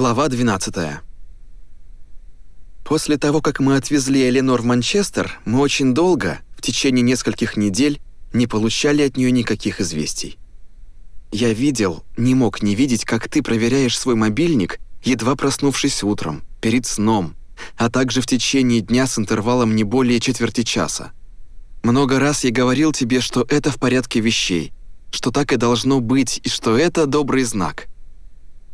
Глава 12. После того, как мы отвезли Эленор в Манчестер, мы очень долго, в течение нескольких недель, не получали от нее никаких известий. Я видел, не мог не видеть, как ты проверяешь свой мобильник, едва проснувшись утром, перед сном, а также в течение дня с интервалом не более четверти часа. Много раз я говорил тебе, что это в порядке вещей, что так и должно быть, и что это добрый знак.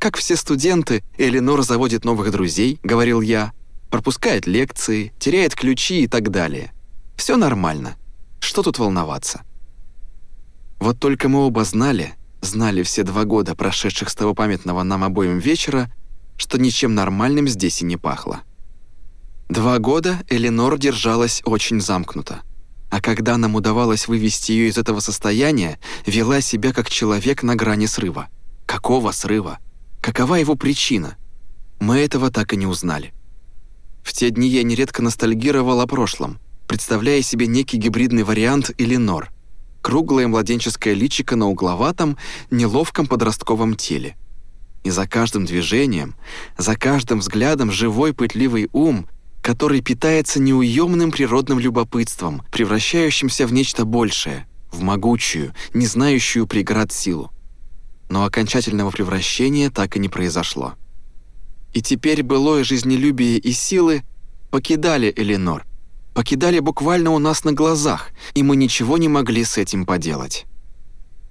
Как все студенты, Эленор заводит новых друзей, говорил я, пропускает лекции, теряет ключи и так далее. Все нормально. Что тут волноваться? Вот только мы оба знали, знали все два года, прошедших с того памятного нам обоим вечера, что ничем нормальным здесь и не пахло. Два года Эленор держалась очень замкнуто. А когда нам удавалось вывести ее из этого состояния, вела себя как человек на грани срыва. Какого срыва? Какова его причина? Мы этого так и не узнали. В те дни я нередко ностальгировал о прошлом, представляя себе некий гибридный вариант Эленор. Круглое младенческое личико на угловатом, неловком подростковом теле. И за каждым движением, за каждым взглядом живой пытливый ум, который питается неуемным природным любопытством, превращающимся в нечто большее, в могучую, не знающую преград силу но окончательного превращения так и не произошло. И теперь былое жизнелюбие и силы покидали Эленор, покидали буквально у нас на глазах, и мы ничего не могли с этим поделать.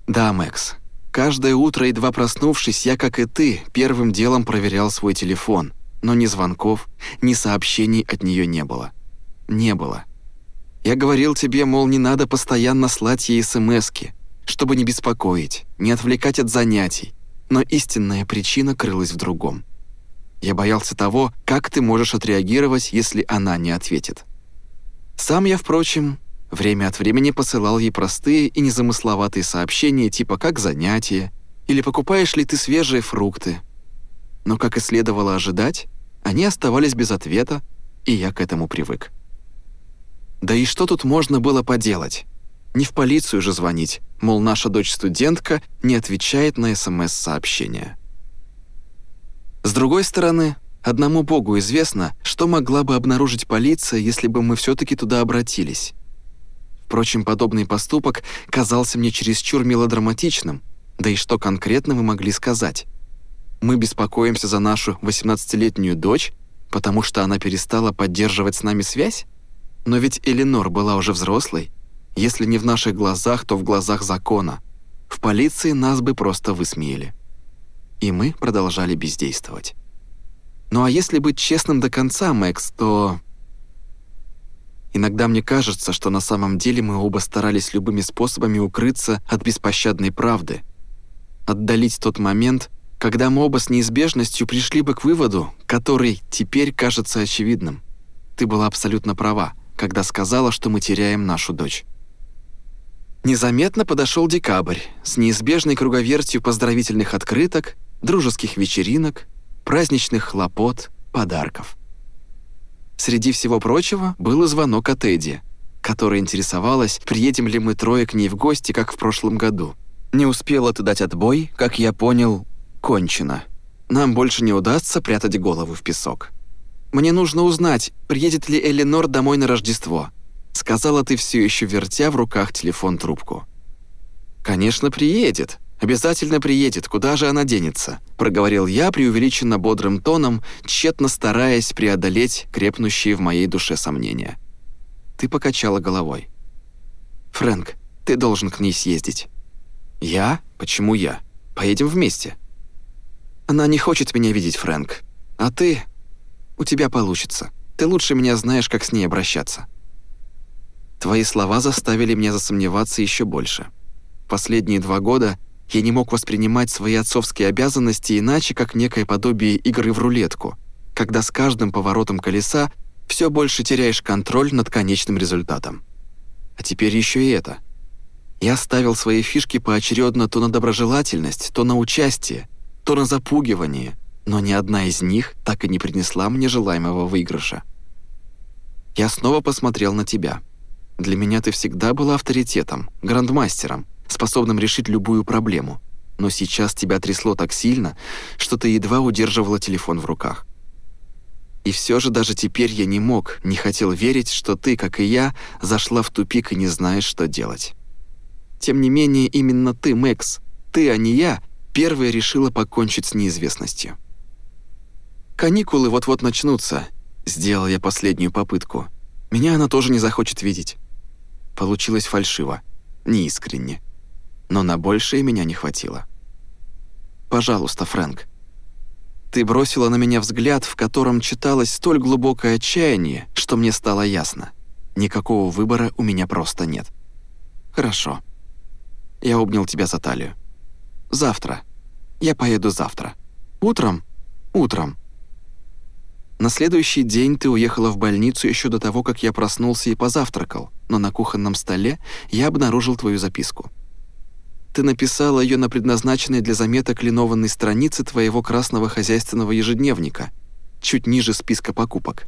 Да, Мэкс, каждое утро, едва проснувшись, я, как и ты, первым делом проверял свой телефон, но ни звонков, ни сообщений от нее не было. Не было. Я говорил тебе, мол, не надо постоянно слать ей смски, чтобы не беспокоить, не отвлекать от занятий, но истинная причина крылась в другом. Я боялся того, как ты можешь отреагировать, если она не ответит. Сам я, впрочем, время от времени посылал ей простые и незамысловатые сообщения типа «как занятие» или «покупаешь ли ты свежие фрукты». Но, как и следовало ожидать, они оставались без ответа, и я к этому привык. Да и что тут можно было поделать? Не в полицию же звонить, мол, наша дочь-студентка не отвечает на СМС-сообщения. С другой стороны, одному богу известно, что могла бы обнаружить полиция, если бы мы все таки туда обратились. Впрочем, подобный поступок казался мне чересчур мелодраматичным, да и что конкретно мы могли сказать? Мы беспокоимся за нашу 18-летнюю дочь, потому что она перестала поддерживать с нами связь? Но ведь Эленор была уже взрослой, если не в наших глазах, то в глазах закона. В полиции нас бы просто высмеяли. И мы продолжали бездействовать. Ну а если быть честным до конца, Мэкс, то... Иногда мне кажется, что на самом деле мы оба старались любыми способами укрыться от беспощадной правды. Отдалить тот момент, когда мы оба с неизбежностью пришли бы к выводу, который теперь кажется очевидным. Ты была абсолютно права, когда сказала, что мы теряем нашу дочь. Незаметно подошел декабрь с неизбежной круговертью поздравительных открыток, дружеских вечеринок, праздничных хлопот, подарков. Среди всего прочего был звонок от Эдди, которая интересовалась, приедем ли мы трое к ней в гости, как в прошлом году. Не успела ты дать отбой, как я понял, кончено. Нам больше не удастся прятать голову в песок. Мне нужно узнать, приедет ли Эленор домой на Рождество – сказала ты все еще вертя в руках телефон-трубку. «Конечно, приедет. Обязательно приедет. Куда же она денется?» проговорил я преувеличенно бодрым тоном, тщетно стараясь преодолеть крепнущие в моей душе сомнения. Ты покачала головой. «Фрэнк, ты должен к ней съездить». «Я? Почему я? Поедем вместе». «Она не хочет меня видеть, Фрэнк. А ты? У тебя получится. Ты лучше меня знаешь, как с ней обращаться». Твои слова заставили меня засомневаться еще больше. Последние два года я не мог воспринимать свои отцовские обязанности иначе, как некое подобие игры в рулетку, когда с каждым поворотом колеса все больше теряешь контроль над конечным результатом. А теперь еще и это. Я ставил свои фишки поочередно то на доброжелательность, то на участие, то на запугивание, но ни одна из них так и не принесла мне желаемого выигрыша. Я снова посмотрел на тебя — для меня ты всегда была авторитетом, грандмастером, способным решить любую проблему. но сейчас тебя трясло так сильно, что ты едва удерживала телефон в руках. И все же даже теперь я не мог, не хотел верить, что ты, как и я, зашла в тупик и не знаешь, что делать. Тем не менее, именно ты, Мэкс, ты, а не я, первая решила покончить с неизвестностью. Каникулы вот-вот начнутся. Сделал я последнюю попытку. Меня она тоже не захочет видеть. Получилось фальшиво, неискренне. Но на большее меня не хватило. «Пожалуйста, Фрэнк». Ты бросила на меня взгляд, в котором читалось столь глубокое отчаяние, что мне стало ясно. Никакого выбора у меня просто нет. Хорошо. Я обнял тебя за талию. Завтра. Я поеду завтра. Утром? Утром. На следующий день ты уехала в больницу еще до того, как я проснулся и позавтракал, но на кухонном столе я обнаружил твою записку. Ты написала ее на предназначенной для заметок линованной странице твоего красного хозяйственного ежедневника, чуть ниже списка покупок.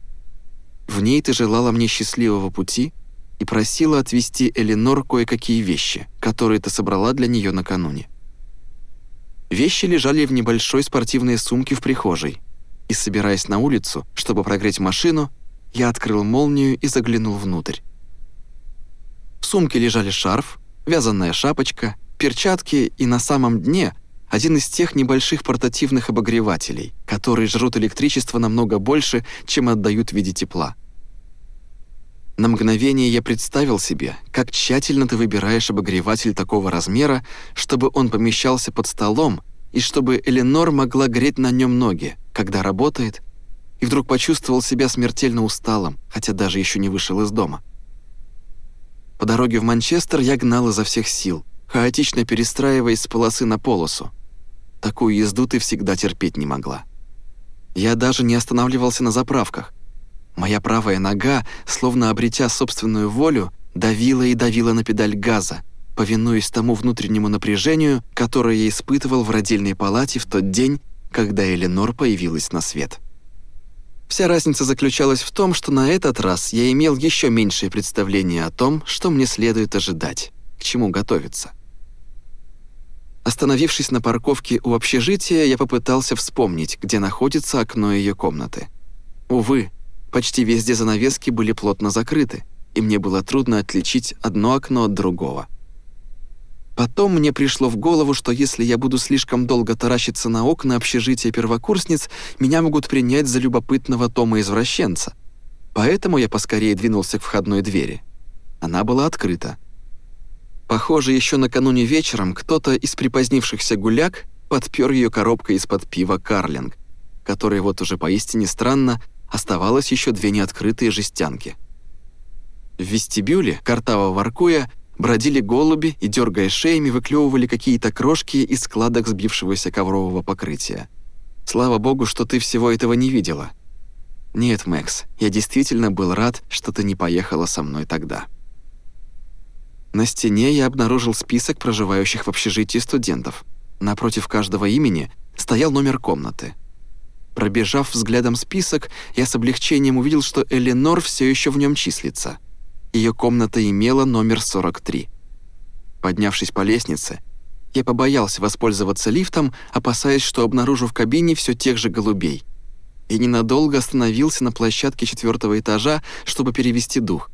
В ней ты желала мне счастливого пути и просила отвезти Эленор кое-какие вещи, которые ты собрала для нее накануне. Вещи лежали в небольшой спортивной сумке в прихожей, и, собираясь на улицу, чтобы прогреть машину, я открыл молнию и заглянул внутрь. В сумке лежали шарф, вязаная шапочка, перчатки и на самом дне один из тех небольших портативных обогревателей, которые жрут электричество намного больше, чем отдают в виде тепла. На мгновение я представил себе, как тщательно ты выбираешь обогреватель такого размера, чтобы он помещался под столом и чтобы Эленор могла греть на нем ноги, когда работает, и вдруг почувствовал себя смертельно усталым, хотя даже еще не вышел из дома. По дороге в Манчестер я гнал изо всех сил, хаотично перестраиваясь с полосы на полосу. Такую езду ты всегда терпеть не могла. Я даже не останавливался на заправках. Моя правая нога, словно обретя собственную волю, давила и давила на педаль газа, повинуясь тому внутреннему напряжению, которое я испытывал в родильной палате в тот день, когда Эленор появилась на свет. Вся разница заключалась в том, что на этот раз я имел еще меньшее представление о том, что мне следует ожидать, к чему готовиться. Остановившись на парковке у общежития, я попытался вспомнить, где находится окно ее комнаты. Увы, почти везде занавески были плотно закрыты, и мне было трудно отличить одно окно от другого. Потом мне пришло в голову, что если я буду слишком долго таращиться на окна общежития первокурсниц, меня могут принять за любопытного Тома-извращенца. Поэтому я поскорее двинулся к входной двери. Она была открыта. Похоже, еще накануне вечером кто-то из припозднившихся гуляк подпер ее коробкой из-под пива «Карлинг», которой вот уже поистине странно оставалось еще две неоткрытые жестянки. В вестибюле, картаво воркуя, Бродили голуби и, дергая шеями, выклевывали какие-то крошки из складок сбившегося коврового покрытия. Слава богу, что ты всего этого не видела. Нет, Мэкс, я действительно был рад, что ты не поехала со мной тогда. На стене я обнаружил список проживающих в общежитии студентов. Напротив каждого имени стоял номер комнаты. Пробежав взглядом список, я с облегчением увидел, что Эленор все еще в нем числится – ее комната имела номер 43. Поднявшись по лестнице, я побоялся воспользоваться лифтом, опасаясь, что обнаружу в кабине все тех же голубей. И ненадолго остановился на площадке четвертого этажа, чтобы перевести дух.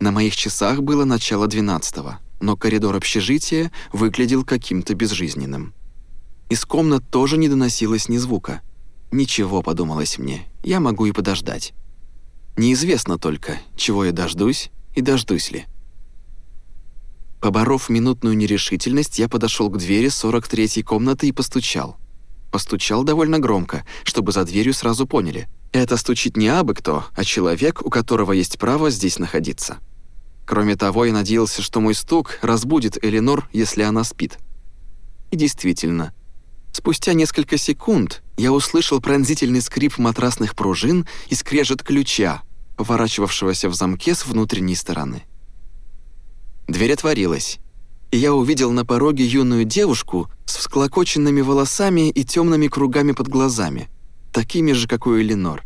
На моих часах было начало двенадцатого, но коридор общежития выглядел каким-то безжизненным. Из комнат тоже не доносилось ни звука. «Ничего», — подумалось мне, — «я могу и подождать». Неизвестно только, чего я дождусь и дождусь ли. Поборов минутную нерешительность, я подошел к двери 43-й комнаты и постучал. Постучал довольно громко, чтобы за дверью сразу поняли. Это стучит не абы кто, а человек, у которого есть право здесь находиться. Кроме того, я надеялся, что мой стук разбудит Эленор, если она спит. И действительно, спустя несколько секунд я услышал пронзительный скрип матрасных пружин и скрежет ключа, поворачивавшегося в замке с внутренней стороны. Дверь отворилась, и я увидел на пороге юную девушку с всклокоченными волосами и темными кругами под глазами, такими же, как у Эленор,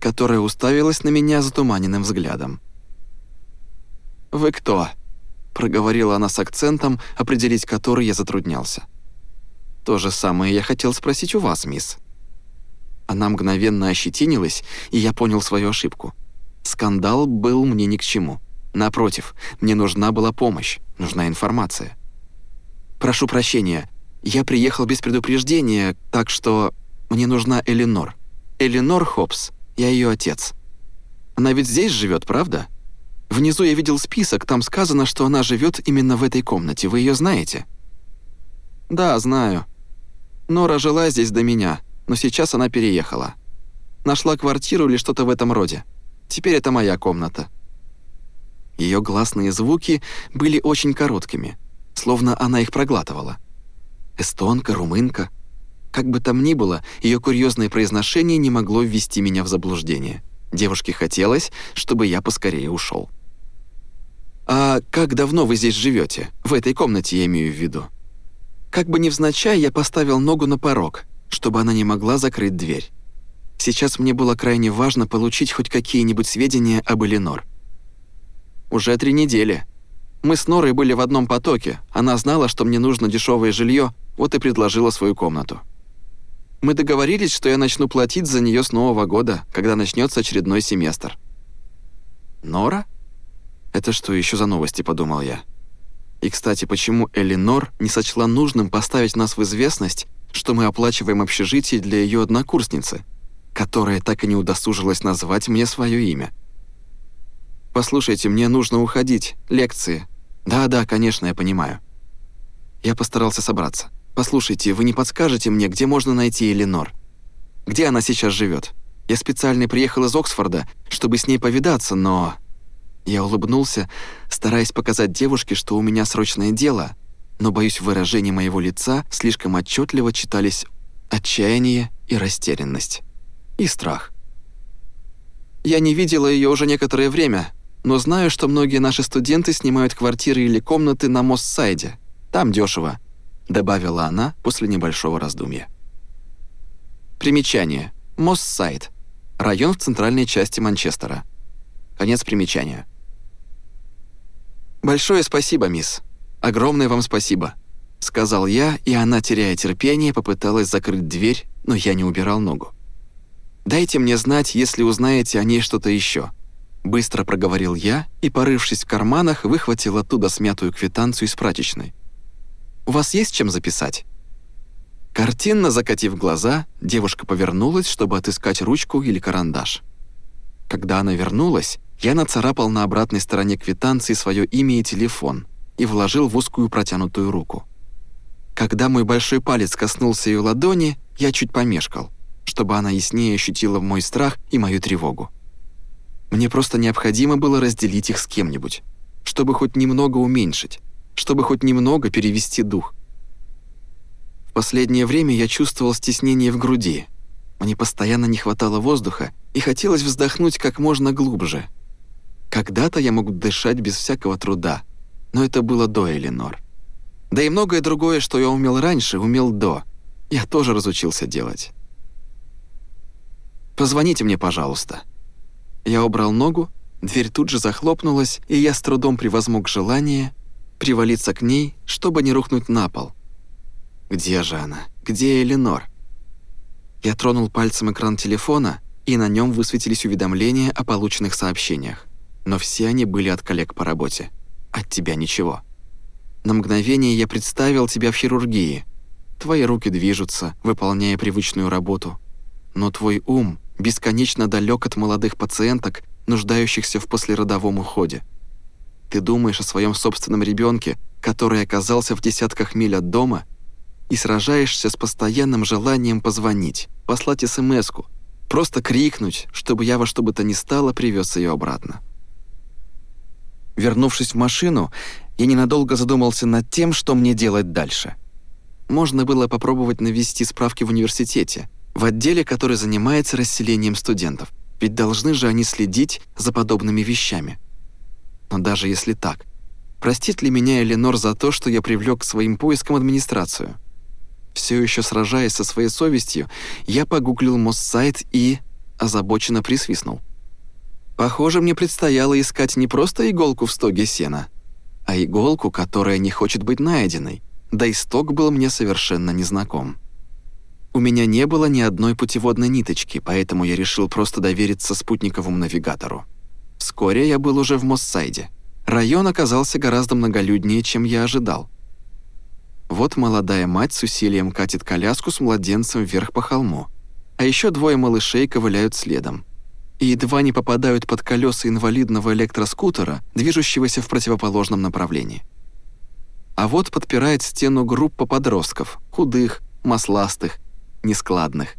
которая уставилась на меня затуманенным взглядом. «Вы кто?» — проговорила она с акцентом, определить который я затруднялся. То же самое я хотел спросить у вас, мисс». Она мгновенно ощетинилась, и я понял свою ошибку. Скандал был мне ни к чему. Напротив, мне нужна была помощь, нужна информация. «Прошу прощения, я приехал без предупреждения, так что мне нужна Эленор. Эленор Хопс, я ее отец. Она ведь здесь живет, правда? Внизу я видел список, там сказано, что она живет именно в этой комнате. Вы ее знаете?» «Да, знаю. Нора жила здесь до меня, но сейчас она переехала. Нашла квартиру или что-то в этом роде. Теперь это моя комната». Ее гласные звуки были очень короткими, словно она их проглатывала. Эстонка, румынка — как бы там ни было, ее курьезное произношение не могло ввести меня в заблуждение. Девушке хотелось, чтобы я поскорее ушел. «А как давно вы здесь живете? В этой комнате я имею в виду?» Как бы невзначай, я поставил ногу на порог, чтобы она не могла закрыть дверь. Сейчас мне было крайне важно получить хоть какие-нибудь сведения об Эленор. Уже три недели. Мы с Норой были в одном потоке. Она знала, что мне нужно дешевое жилье, вот и предложила свою комнату. Мы договорились, что я начну платить за нее с Нового года, когда начнется очередной семестр. Нора? Это что еще за новости, подумал я. И, кстати, почему Элинор не сочла нужным поставить нас в известность, что мы оплачиваем общежитие для ее однокурсницы, которая так и не удосужилась назвать мне свое имя? «Послушайте, мне нужно уходить. Лекции». «Да-да, конечно, я понимаю». Я постарался собраться. «Послушайте, вы не подскажете мне, где можно найти Эленор? Где она сейчас живет? Я специально приехал из Оксфорда, чтобы с ней повидаться, но...» Я улыбнулся, стараясь показать девушке, что у меня срочное дело, но, боюсь, в выражении моего лица слишком отчетливо читались отчаяние и растерянность. И страх. Я не видела ее уже некоторое время, но знаю, что многие наши студенты снимают квартиры или комнаты на Мост-Сайде. Там дешево добавила она после небольшого раздумья. Примечание. Моссайд. Район в центральной части Манчестера. Конец примечания. «Большое спасибо, мисс. Огромное вам спасибо», — сказал я, и она, теряя терпение, попыталась закрыть дверь, но я не убирал ногу. «Дайте мне знать, если узнаете о ней что-то еще. Быстро проговорил я и, порывшись в карманах, выхватил оттуда смятую квитанцию из прачечной. У вас есть чем записать?» Картинно закатив глаза, девушка повернулась, чтобы отыскать ручку или карандаш. Когда она вернулась, я нацарапал на обратной стороне квитанции свое имя и телефон и вложил в узкую протянутую руку. Когда мой большой палец коснулся ее ладони, я чуть помешкал, чтобы она яснее ощутила мой страх и мою тревогу. Мне просто необходимо было разделить их с кем-нибудь, чтобы хоть немного уменьшить, чтобы хоть немного перевести дух. В последнее время я чувствовал стеснение в груди. Мне постоянно не хватало воздуха, и хотелось вздохнуть как можно глубже. Когда-то я мог дышать без всякого труда, но это было до Эленор. Да и многое другое, что я умел раньше, умел до. Я тоже разучился делать. «Позвоните мне, пожалуйста». Я убрал ногу, дверь тут же захлопнулась, и я с трудом превозмог желание привалиться к ней, чтобы не рухнуть на пол. Где же она? Где Эленор? Я тронул пальцем экран телефона, и на нем высветились уведомления о полученных сообщениях. Но все они были от коллег по работе. От тебя ничего. На мгновение я представил тебя в хирургии. Твои руки движутся, выполняя привычную работу. Но твой ум бесконечно далек от молодых пациенток, нуждающихся в послеродовом уходе. Ты думаешь о своем собственном ребенке, который оказался в десятках миль от дома, и сражаешься с постоянным желанием позвонить, послать смс просто крикнуть, чтобы я во что бы то ни стало привез ее обратно. Вернувшись в машину, я ненадолго задумался над тем, что мне делать дальше. Можно было попробовать навести справки в университете, в отделе, который занимается расселением студентов, ведь должны же они следить за подобными вещами. Но даже если так, простит ли меня Эленор за то, что я привлек к своим поискам администрацию? Все еще сражаясь со своей совестью, я погуглил Моссайт и озабоченно присвистнул. Похоже, мне предстояло искать не просто иголку в стоге сена, а иголку, которая не хочет быть найденной, да исток был мне совершенно незнаком. У меня не было ни одной путеводной ниточки, поэтому я решил просто довериться спутниковому навигатору. Вскоре я был уже в Моссайде. Район оказался гораздо многолюднее, чем я ожидал. Вот молодая мать с усилием катит коляску с младенцем вверх по холму, а еще двое малышей ковыляют следом и едва не попадают под колеса инвалидного электроскутера, движущегося в противоположном направлении. А вот подпирает стену группа подростков, худых, масластых, нескладных.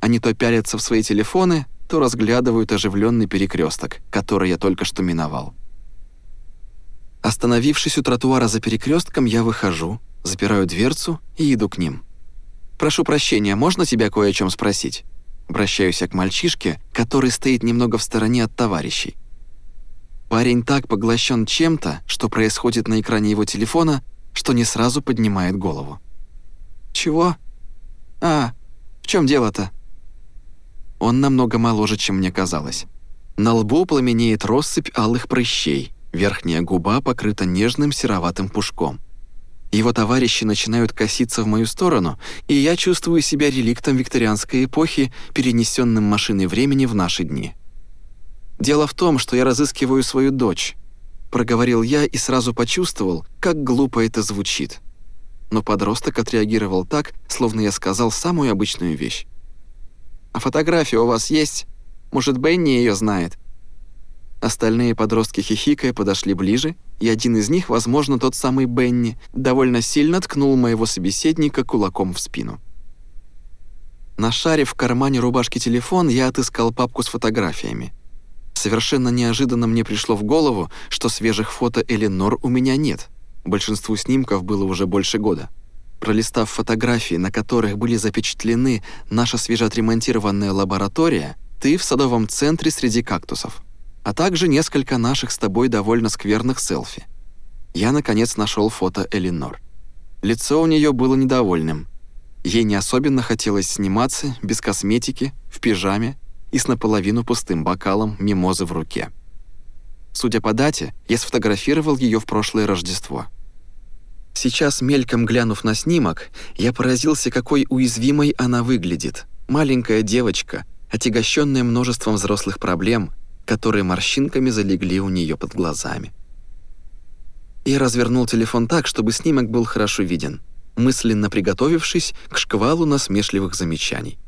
Они то пялятся в свои телефоны, то разглядывают оживленный перекресток, который я только что миновал. Остановившись у тротуара за перекрестком, я выхожу, запираю дверцу и иду к ним. «Прошу прощения, можно тебя кое о чем спросить?» Обращаюсь я к мальчишке, который стоит немного в стороне от товарищей. Парень так поглощен чем-то, что происходит на экране его телефона, что не сразу поднимает голову. «Чего? А, в чем дело-то?» Он намного моложе, чем мне казалось. На лбу пламенеет россыпь алых прыщей, верхняя губа покрыта нежным сероватым пушком. Его товарищи начинают коситься в мою сторону, и я чувствую себя реликтом викторианской эпохи, перенесенным машиной времени в наши дни. «Дело в том, что я разыскиваю свою дочь», — проговорил я и сразу почувствовал, как глупо это звучит. Но подросток отреагировал так, словно я сказал самую обычную вещь. «А фотография у вас есть? Может, Бенни ее знает?» Остальные подростки хихикая подошли ближе, и один из них, возможно, тот самый Бенни, довольно сильно ткнул моего собеседника кулаком в спину. Нашарив в кармане рубашки телефон, я отыскал папку с фотографиями. Совершенно неожиданно мне пришло в голову, что свежих фото Эленор у меня нет. Большинству снимков было уже больше года. Пролистав фотографии, на которых были запечатлены наша свежеотремонтированная лаборатория, ты в садовом центре среди кактусов а также несколько наших с тобой довольно скверных селфи. Я, наконец, нашел фото Элинор. Лицо у нее было недовольным. Ей не особенно хотелось сниматься, без косметики, в пижаме и с наполовину пустым бокалом мимозы в руке. Судя по дате, я сфотографировал ее в прошлое Рождество. Сейчас, мельком глянув на снимок, я поразился, какой уязвимой она выглядит. Маленькая девочка, отягощенная множеством взрослых проблем – которые морщинками залегли у нее под глазами. Я развернул телефон так, чтобы снимок был хорошо виден, мысленно приготовившись к шквалу насмешливых замечаний.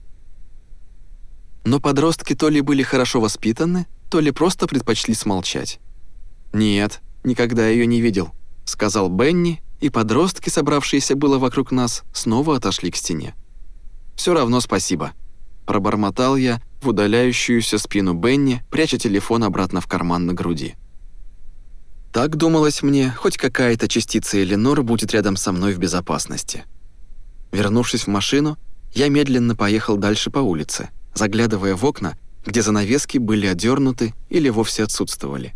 Но подростки то ли были хорошо воспитаны, то ли просто предпочли смолчать. «Нет, никогда ее не видел», — сказал Бенни, и подростки, собравшиеся было вокруг нас, снова отошли к стене. «Все равно спасибо», — пробормотал я, в удаляющуюся спину Бенни, пряча телефон обратно в карман на груди. Так думалось мне, хоть какая-то частица Эленор будет рядом со мной в безопасности. Вернувшись в машину, я медленно поехал дальше по улице, заглядывая в окна, где занавески были одернуты или вовсе отсутствовали.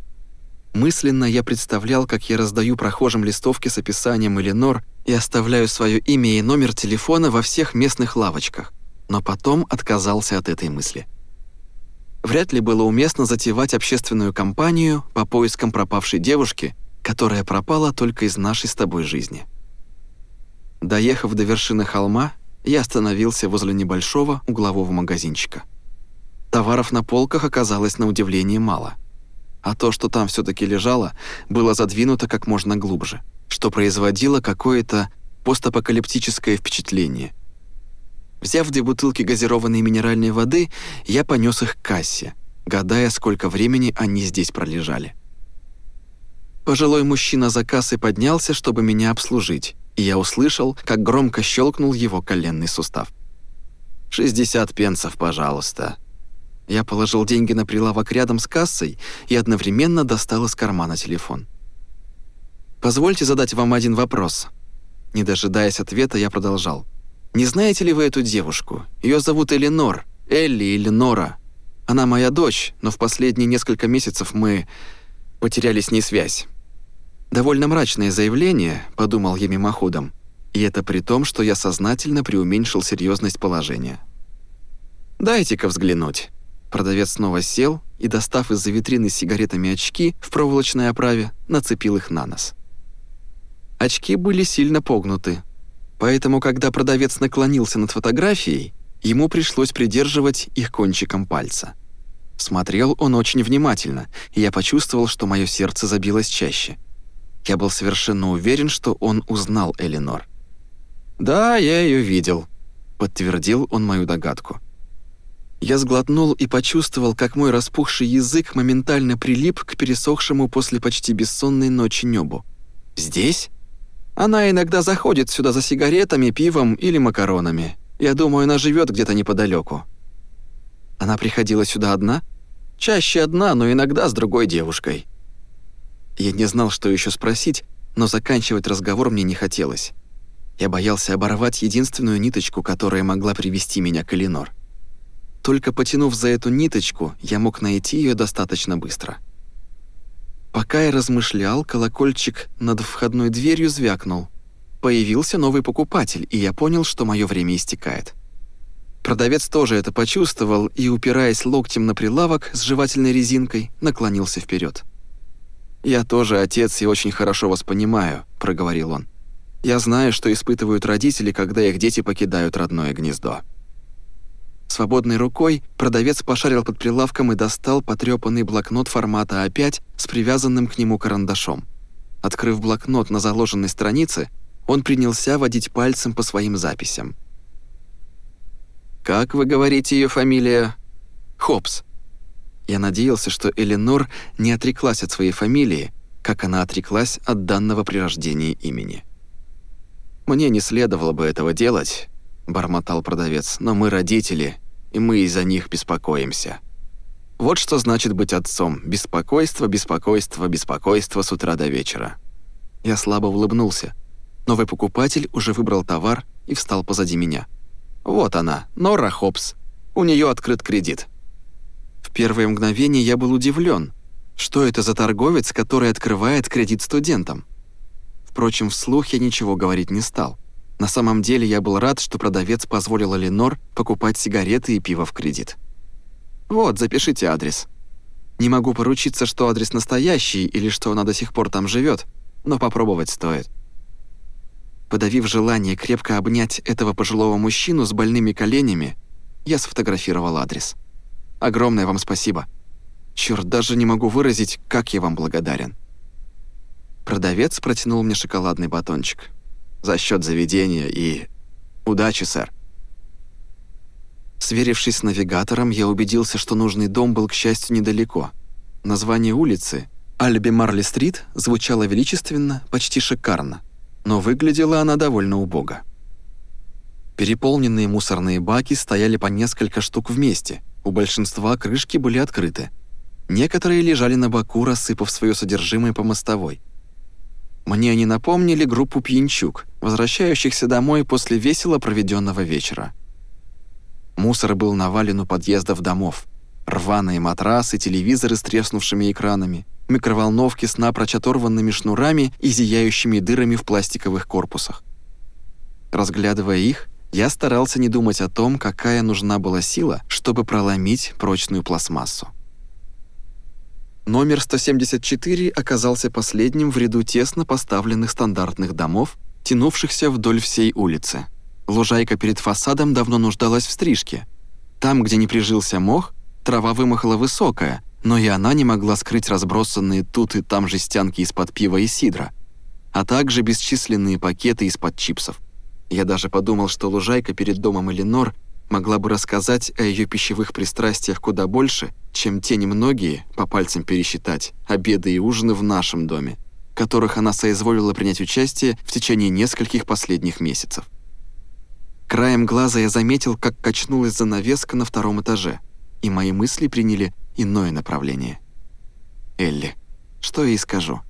Мысленно я представлял, как я раздаю прохожим листовки с описанием Эленор и оставляю свое имя и номер телефона во всех местных лавочках, но потом отказался от этой мысли. Вряд ли было уместно затевать общественную кампанию по поискам пропавшей девушки, которая пропала только из нашей с тобой жизни. Доехав до вершины холма, я остановился возле небольшого углового магазинчика. Товаров на полках оказалось на удивление мало. А то, что там все таки лежало, было задвинуто как можно глубже, что производило какое-то постапокалиптическое впечатление – Взяв две бутылки газированной минеральной воды, я понес их к кассе, гадая, сколько времени они здесь пролежали. Пожилой мужчина за кассой поднялся, чтобы меня обслужить, и я услышал, как громко щелкнул его коленный сустав. «60 пенсов, пожалуйста». Я положил деньги на прилавок рядом с кассой и одновременно достал из кармана телефон. «Позвольте задать вам один вопрос». Не дожидаясь ответа, я продолжал. Не знаете ли вы эту девушку? Ее зовут Эленор, Элли или Нора. Она моя дочь, но в последние несколько месяцев мы потеряли с ней связь. Довольно мрачное заявление, подумал я мимоходом. И это при том, что я сознательно преуменьшил серьезность положения. «Дайте-ка взглянуть». Продавец снова сел и, достав из-за витрины с сигаретами очки в проволочной оправе, нацепил их на нос. Очки были сильно погнуты, поэтому, когда продавец наклонился над фотографией, ему пришлось придерживать их кончиком пальца. Смотрел он очень внимательно, и я почувствовал, что мое сердце забилось чаще. Я был совершенно уверен, что он узнал Эленор. «Да, я ее видел», — подтвердил он мою догадку. Я сглотнул и почувствовал, как мой распухший язык моментально прилип к пересохшему после почти бессонной ночи небу. «Здесь?» Она иногда заходит сюда за сигаретами, пивом или макаронами. Я думаю, она живет где-то неподалеку. Она приходила сюда одна? Чаще одна, но иногда с другой девушкой. Я не знал, что еще спросить, но заканчивать разговор мне не хотелось. Я боялся оборвать единственную ниточку, которая могла привести меня к Эленор. Только потянув за эту ниточку, я мог найти ее достаточно быстро. Пока я размышлял, колокольчик над входной дверью звякнул. Появился новый покупатель, и я понял, что мое время истекает. Продавец тоже это почувствовал и, упираясь локтем на прилавок с жевательной резинкой, наклонился вперед. «Я тоже отец и очень хорошо вас понимаю», — проговорил он. «Я знаю, что испытывают родители, когда их дети покидают родное гнездо». Свободной рукой продавец пошарил под прилавком и достал потрёпанный блокнот формата А5 с привязанным к нему карандашом. Открыв блокнот на заложенной странице, он принялся водить пальцем по своим записям. «Как вы говорите ее фамилия?» «Хопс». Я надеялся, что Эленор не отреклась от своей фамилии, как она отреклась от данного при рождении имени. «Мне не следовало бы этого делать», — бормотал продавец, «но мы родители, и мы из-за них беспокоимся. Вот что значит быть отцом. Беспокойство, беспокойство, беспокойство с утра до вечера. Я слабо улыбнулся. Новый покупатель уже выбрал товар и встал позади меня. Вот она, Нора Хопс. У нее открыт кредит. В первое мгновение я был удивлен. Что это за торговец, который открывает кредит студентам? Впрочем, вслух я ничего говорить не стал. На самом деле я был рад, что продавец позволил Ленор покупать сигареты и пиво в кредит. «Вот, запишите адрес». Не могу поручиться, что адрес настоящий или что она до сих пор там живет, но попробовать стоит. Подавив желание крепко обнять этого пожилого мужчину с больными коленями, я сфотографировал адрес. Огромное вам спасибо. Черт, даже не могу выразить, как я вам благодарен. Продавец протянул мне шоколадный батончик за счет заведения и... Удачи, сэр. Сверившись с навигатором, я убедился, что нужный дом был, к счастью, недалеко. Название улицы, Альби Марли-стрит, звучало величественно, почти шикарно, но выглядела она довольно убого. Переполненные мусорные баки стояли по несколько штук вместе, у большинства крышки были открыты. Некоторые лежали на боку, рассыпав свое содержимое по мостовой – мне они напомнили группу пьянчук, возвращающихся домой после весело проведенного вечера. Мусор был навален у подъездов домов. Рваные матрасы, телевизоры с треснувшими экранами, микроволновки с напрочь оторванными шнурами и зияющими дырами в пластиковых корпусах. Разглядывая их, я старался не думать о том, какая нужна была сила, чтобы проломить прочную пластмассу. Номер 174 оказался последним в ряду тесно поставленных стандартных домов, тянувшихся вдоль всей улицы. Лужайка перед фасадом давно нуждалась в стрижке. Там, где не прижился мох, трава вымахала высокая, но и она не могла скрыть разбросанные тут и там жестянки из-под пива и сидра, а также бесчисленные пакеты из-под чипсов. Я даже подумал, что лужайка перед домом Эленор могла бы рассказать о ее пищевых пристрастиях куда больше, чем те немногие, по пальцам пересчитать, обеды и ужины в нашем доме, которых она соизволила принять участие в течение нескольких последних месяцев. Краем глаза я заметил, как качнулась занавеска на втором этаже, и мои мысли приняли иное направление. Элли. Что я ей скажу?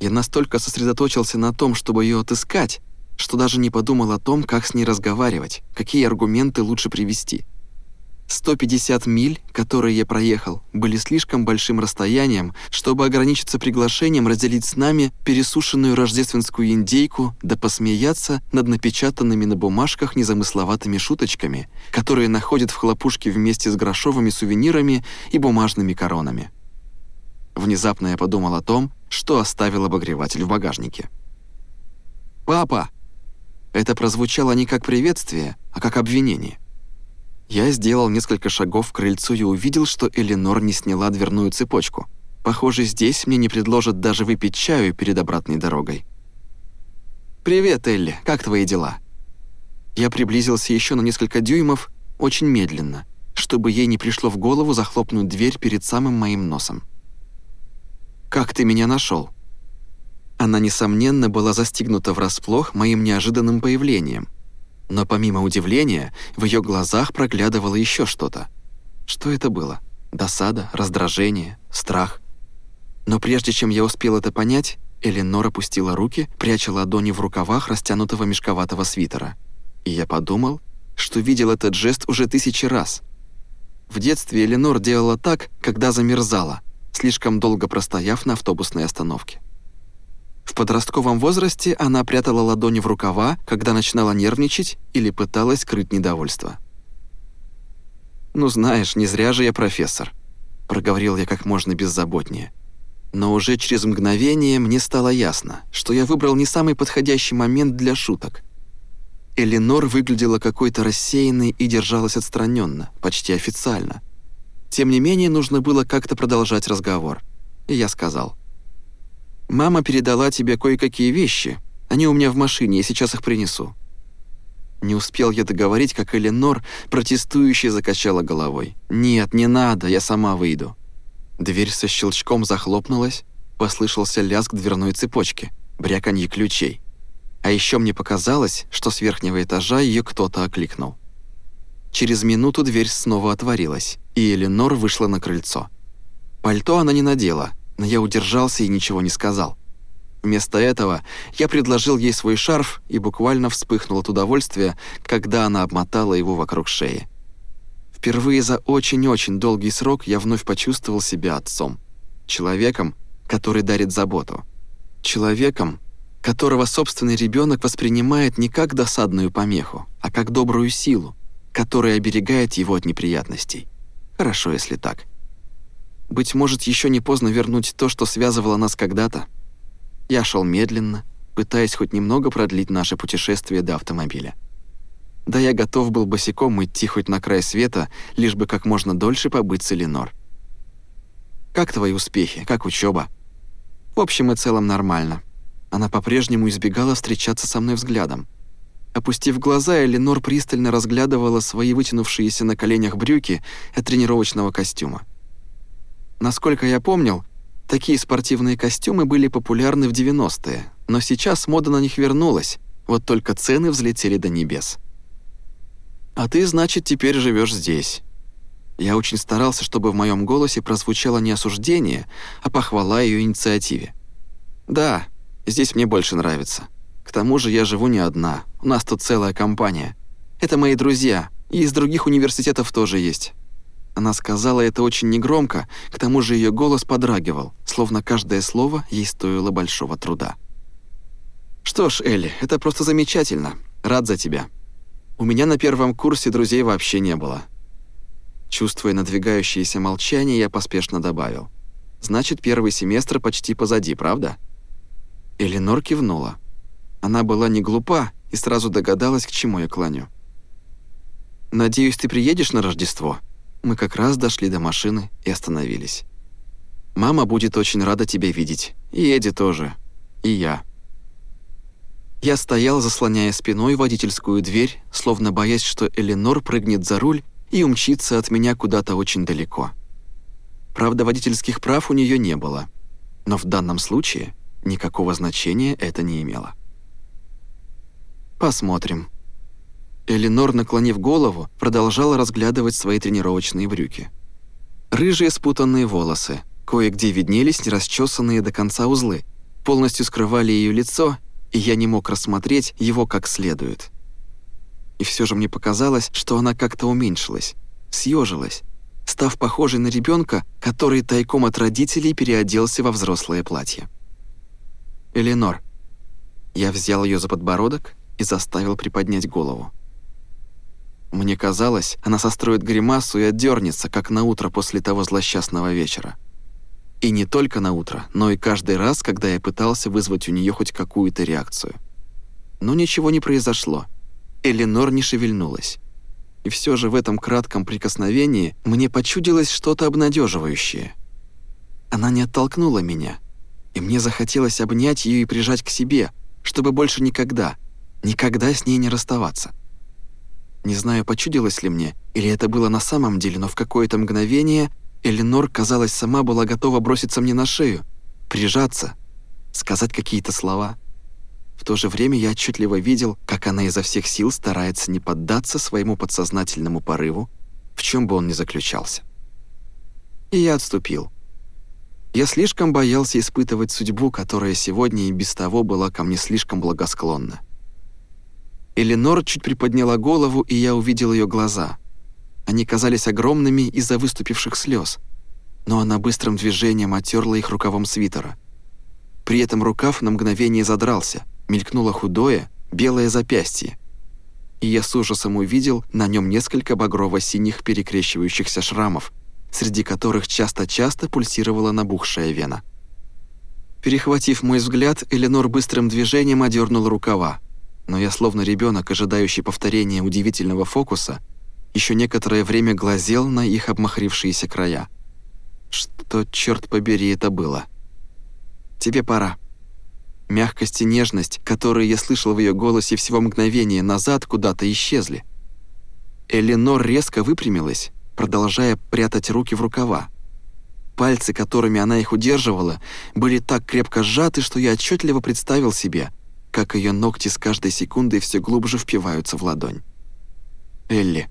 Я настолько сосредоточился на том, чтобы ее отыскать, что даже не подумал о том, как с ней разговаривать, какие аргументы лучше привести. 150 миль, которые я проехал, были слишком большим расстоянием, чтобы ограничиться приглашением разделить с нами пересушенную рождественскую индейку да посмеяться над напечатанными на бумажках незамысловатыми шуточками, которые находят в хлопушке вместе с грошовыми сувенирами и бумажными коронами. Внезапно я подумал о том, что оставил обогреватель в багажнике. «Папа!» Это прозвучало не как приветствие, а как обвинение. Я сделал несколько шагов к крыльцу и увидел, что Эленор не сняла дверную цепочку. Похоже, здесь мне не предложат даже выпить чаю перед обратной дорогой. «Привет, Элли, как твои дела?» Я приблизился еще на несколько дюймов, очень медленно, чтобы ей не пришло в голову захлопнуть дверь перед самым моим носом. «Как ты меня нашел? Она, несомненно, была застигнута врасплох моим неожиданным появлением. Но помимо удивления, в ее глазах проглядывало еще что-то. Что это было? Досада, раздражение, страх? Но прежде чем я успел это понять, Эленор опустила руки, пряча ладони в рукавах растянутого мешковатого свитера. И я подумал, что видел этот жест уже тысячи раз. В детстве Эленор делала так, когда замерзала, слишком долго простояв на автобусной остановке. В подростковом возрасте она прятала ладони в рукава, когда начинала нервничать или пыталась скрыть недовольство. «Ну знаешь, не зря же я профессор», — проговорил я как можно беззаботнее. Но уже через мгновение мне стало ясно, что я выбрал не самый подходящий момент для шуток. Эленор выглядела какой-то рассеянной и держалась отстраненно, почти официально. Тем не менее, нужно было как-то продолжать разговор. И я сказал — Мама передала тебе кое-какие вещи. Они у меня в машине, я сейчас их принесу». Не успел я договорить, как Эленор протестующе закачала головой. «Нет, не надо, я сама выйду». Дверь со щелчком захлопнулась, послышался лязг дверной цепочки, бряканье ключей. А еще мне показалось, что с верхнего этажа ее кто-то окликнул. Через минуту дверь снова отворилась, и Эленор вышла на крыльцо. Пальто она не надела, но я удержался и ничего не сказал. Вместо этого я предложил ей свой шарф и буквально вспыхнул от удовольствия, когда она обмотала его вокруг шеи. Впервые за очень-очень долгий срок я вновь почувствовал себя отцом. Человеком, который дарит заботу. Человеком, которого собственный ребенок воспринимает не как досадную помеху, а как добрую силу, которая оберегает его от неприятностей. Хорошо, если так. Быть может, еще не поздно вернуть то, что связывало нас когда-то. Я шел медленно, пытаясь хоть немного продлить наше путешествие до автомобиля. Да я готов был босиком идти хоть на край света, лишь бы как можно дольше побыть с Эленор. «Как твои успехи? Как учеба? В общем и целом нормально. Она по-прежнему избегала встречаться со мной взглядом. Опустив глаза, Эленор пристально разглядывала свои вытянувшиеся на коленях брюки от тренировочного костюма. Насколько я помнил, такие спортивные костюмы были популярны в 90-е, но сейчас мода на них вернулась, вот только цены взлетели до небес. «А ты, значит, теперь живешь здесь». Я очень старался, чтобы в моем голосе прозвучало не осуждение, а похвала ее инициативе. «Да, здесь мне больше нравится. К тому же я живу не одна, у нас тут целая компания. Это мои друзья, и из других университетов тоже есть. Она сказала это очень негромко, к тому же ее голос подрагивал, словно каждое слово ей стоило большого труда. «Что ж, Элли, это просто замечательно. Рад за тебя. У меня на первом курсе друзей вообще не было». Чувствуя надвигающееся молчание, я поспешно добавил. «Значит, первый семестр почти позади, правда?» Эленор кивнула. Она была не глупа и сразу догадалась, к чему я клоню. «Надеюсь, ты приедешь на Рождество?» Мы как раз дошли до машины и остановились. «Мама будет очень рада тебя видеть. И Эдди тоже. И я». Я стоял, заслоняя спиной водительскую дверь, словно боясь, что Эленор прыгнет за руль и умчится от меня куда-то очень далеко. Правда, водительских прав у нее не было. Но в данном случае никакого значения это не имело. «Посмотрим», Эленор, наклонив голову, продолжала разглядывать свои тренировочные брюки. Рыжие спутанные волосы, кое-где виднелись нерасчесанные до конца узлы, полностью скрывали ее лицо, и я не мог рассмотреть его как следует. И все же мне показалось, что она как-то уменьшилась, съежилась, став похожей на ребенка, который тайком от родителей переоделся во взрослое платье. «Эленор». Я взял ее за подбородок и заставил приподнять голову. Мне казалось, она состроит гримасу и отдернется, как на утро после того злосчастного вечера. И не только на утро, но и каждый раз, когда я пытался вызвать у нее хоть какую-то реакцию. Но ничего не произошло. Эленор не шевельнулась. И все же в этом кратком прикосновении мне почудилось что-то обнадеживающее. Она не оттолкнула меня, и мне захотелось обнять ее и прижать к себе, чтобы больше никогда, никогда с ней не расставаться. Не знаю, почудилось ли мне, или это было на самом деле, но в какое-то мгновение Эленор, казалось, сама была готова броситься мне на шею, прижаться, сказать какие-то слова. В то же время я отчетливо видел, как она изо всех сил старается не поддаться своему подсознательному порыву, в чем бы он ни заключался. И я отступил. Я слишком боялся испытывать судьбу, которая сегодня и без того была ко мне слишком благосклонна. Эленор чуть приподняла голову, и я увидел ее глаза. Они казались огромными из-за выступивших слез, но она быстрым движением оттерла их рукавом свитера. При этом рукав на мгновение задрался, мелькнуло худое, белое запястье. И я с ужасом увидел на нем несколько багрово-синих перекрещивающихся шрамов, среди которых часто-часто пульсировала набухшая вена. Перехватив мой взгляд, Эленор быстрым движением одернула рукава, но я словно ребенок, ожидающий повторения удивительного фокуса, еще некоторое время глазел на их обмахрившиеся края. Что, черт побери, это было? Тебе пора. Мягкость и нежность, которые я слышал в ее голосе всего мгновения назад, куда-то исчезли. Эленор резко выпрямилась, продолжая прятать руки в рукава. Пальцы, которыми она их удерживала, были так крепко сжаты, что я отчетливо представил себе, как ее ногти с каждой секундой все глубже впиваются в ладонь. «Элли,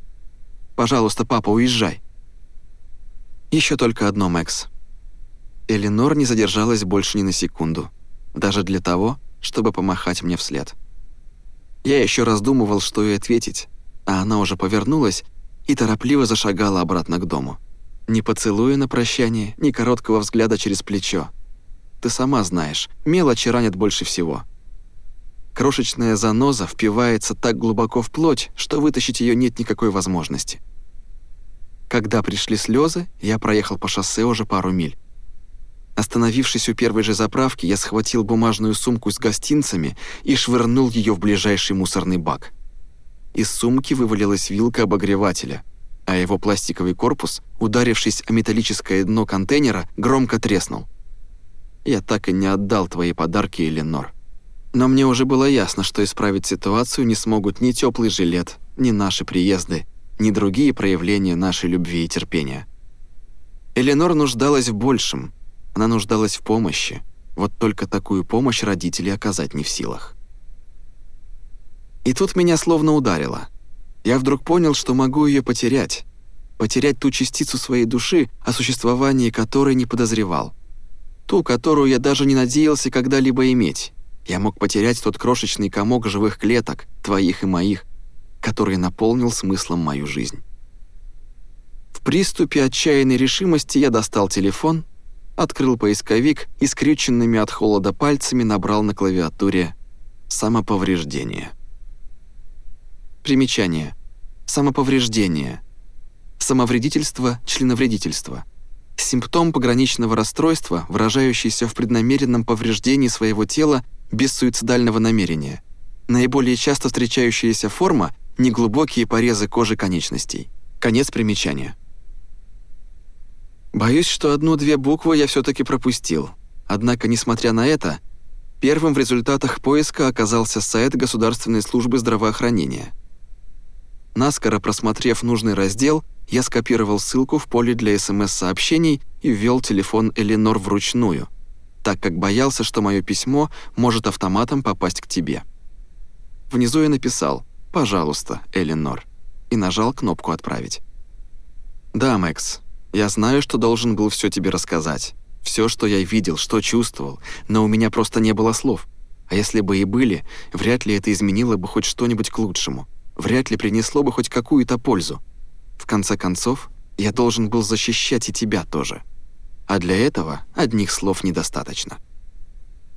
пожалуйста, папа, уезжай». Еще только одно, Мэкс». Эленор не задержалась больше ни на секунду, даже для того, чтобы помахать мне вслед. Я еще раздумывал, что ей ответить, а она уже повернулась и торопливо зашагала обратно к дому. Ни поцелуя на прощание, ни короткого взгляда через плечо. Ты сама знаешь, мелочи ранят больше всего. Крошечная заноза впивается так глубоко в плоть, что вытащить ее нет никакой возможности. Когда пришли слезы, я проехал по шоссе уже пару миль. Остановившись у первой же заправки, я схватил бумажную сумку с гостинцами и швырнул ее в ближайший мусорный бак. Из сумки вывалилась вилка обогревателя, а его пластиковый корпус, ударившись о металлическое дно контейнера, громко треснул. Я так и не отдал твои подарки, Эленор. Но мне уже было ясно, что исправить ситуацию не смогут ни теплый жилет, ни наши приезды, ни другие проявления нашей любви и терпения. Эленор нуждалась в большем. Она нуждалась в помощи. Вот только такую помощь родители оказать не в силах. И тут меня словно ударило. Я вдруг понял, что могу ее потерять. Потерять ту частицу своей души, о существовании которой не подозревал. Ту, которую я даже не надеялся когда-либо иметь. Я мог потерять тот крошечный комок живых клеток, твоих и моих, который наполнил смыслом мою жизнь. В приступе отчаянной решимости я достал телефон, открыл поисковик и скрюченными от холода пальцами набрал на клавиатуре «Самоповреждение». Примечание. Самоповреждение. Самовредительство, членовредительство. Симптом пограничного расстройства, выражающийся в преднамеренном повреждении своего тела без суицидального намерения. Наиболее часто встречающаяся форма – неглубокие порезы кожи конечностей. Конец примечания. Боюсь, что одну-две буквы я все таки пропустил. Однако, несмотря на это, первым в результатах поиска оказался сайт Государственной службы здравоохранения. Наскоро просмотрев нужный раздел, я скопировал ссылку в поле для СМС-сообщений и ввел телефон Эленор вручную – так как боялся, что мое письмо может автоматом попасть к тебе. Внизу я написал «Пожалуйста, Эленор» и нажал кнопку «Отправить». «Да, Мэкс, я знаю, что должен был все тебе рассказать. Все, что я видел, что чувствовал, но у меня просто не было слов. А если бы и были, вряд ли это изменило бы хоть что-нибудь к лучшему. Вряд ли принесло бы хоть какую-то пользу. В конце концов, я должен был защищать и тебя тоже» а для этого одних слов недостаточно.